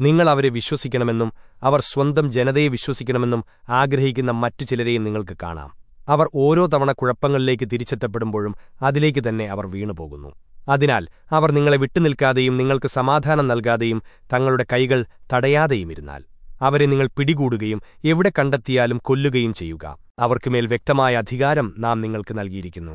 നിങ്ങൾ അവരെ വിശ്വസിക്കണമെന്നും അവർ സ്വന്തം ജനതയെ വിശ്വസിക്കണമെന്നും ആഗ്രഹിക്കുന്ന മറ്റു ചിലരെയും നിങ്ങൾക്ക് കാണാം. അവർ ഓരോ തവണ കുഴപ്പങ്ങളിലേക്ക് തിരിച്ചെത്തപ്പെടുമ്പോഴും അതിലേക്ക് തന്നെ അവർ വീണുപോകുന്നു. അതിനാൽ അവർ നിങ്ങളെ വിട്ടുനിൽക്കാതെയും നിങ്ങൾക്ക് സമാധാനം നൽകാതെയും തങ്ങളുടെ കൈകൾ തടയാതെയുമിരുന്നാൽ അവരെ നിങ്ങൾ പിടികൂടുകയും എവിടെ കണ്ടെത്തിയാലും കൊല്ലുകയും ചെയ്യുക. അവർക്കുമേൽ വ്യക്തമായ അധികാരം നാം നിങ്ങൾക്ക് നൽകിയിരിക്കുന്നു.